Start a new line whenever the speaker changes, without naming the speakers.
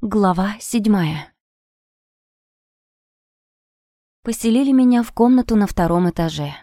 Глава седьмая. Поселили меня в комнату на втором этаже.